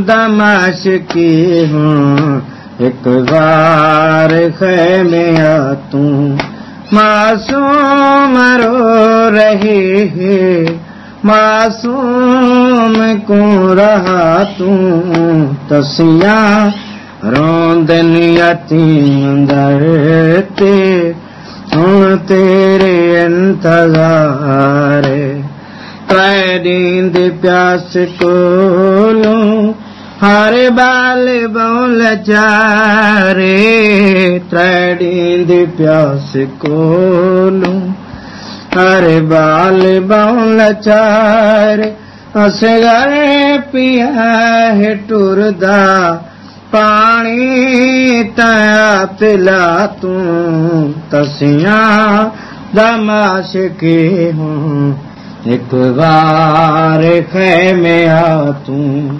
दमाश की हूँ खैमे तू। मासूम है मासूम को रहा तू? रोंदन यतीम दरते हूँ तेरे इंतजार त्रै ॾींद प्यास कोलूं हर बाल बौल चारे ॾींद प्यास कोलूं हर बाल बौल चार अस घर पिया है टुरदा पाणी तया पिला तूं तसियां दमाश के एक बार खैमे आ तूं